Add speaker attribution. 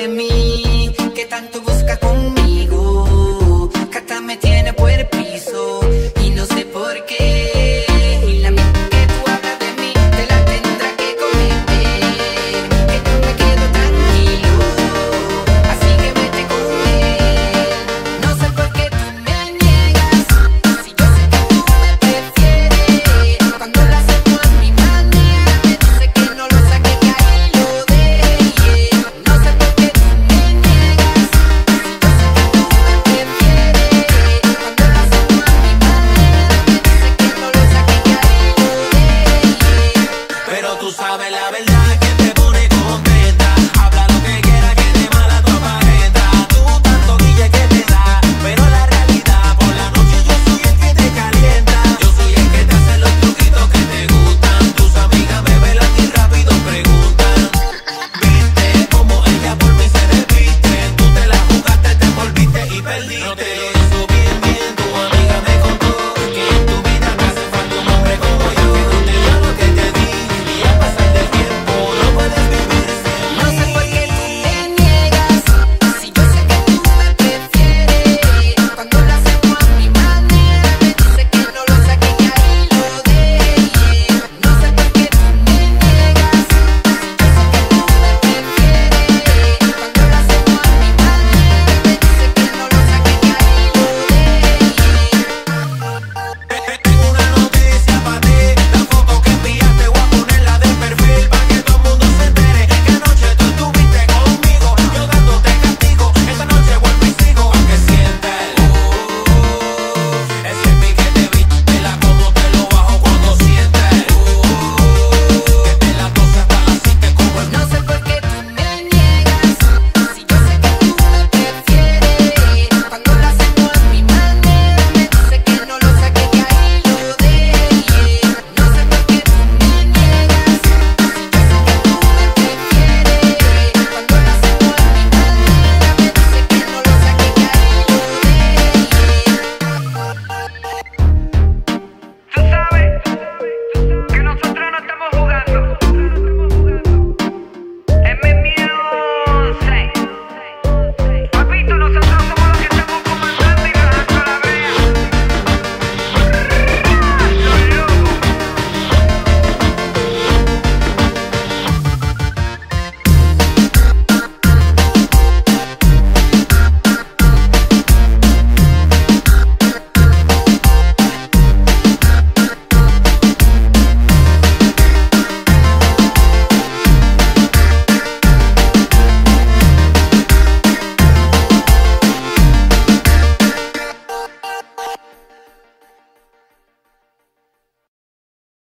Speaker 1: de mí,
Speaker 2: Tú sabes la verdad.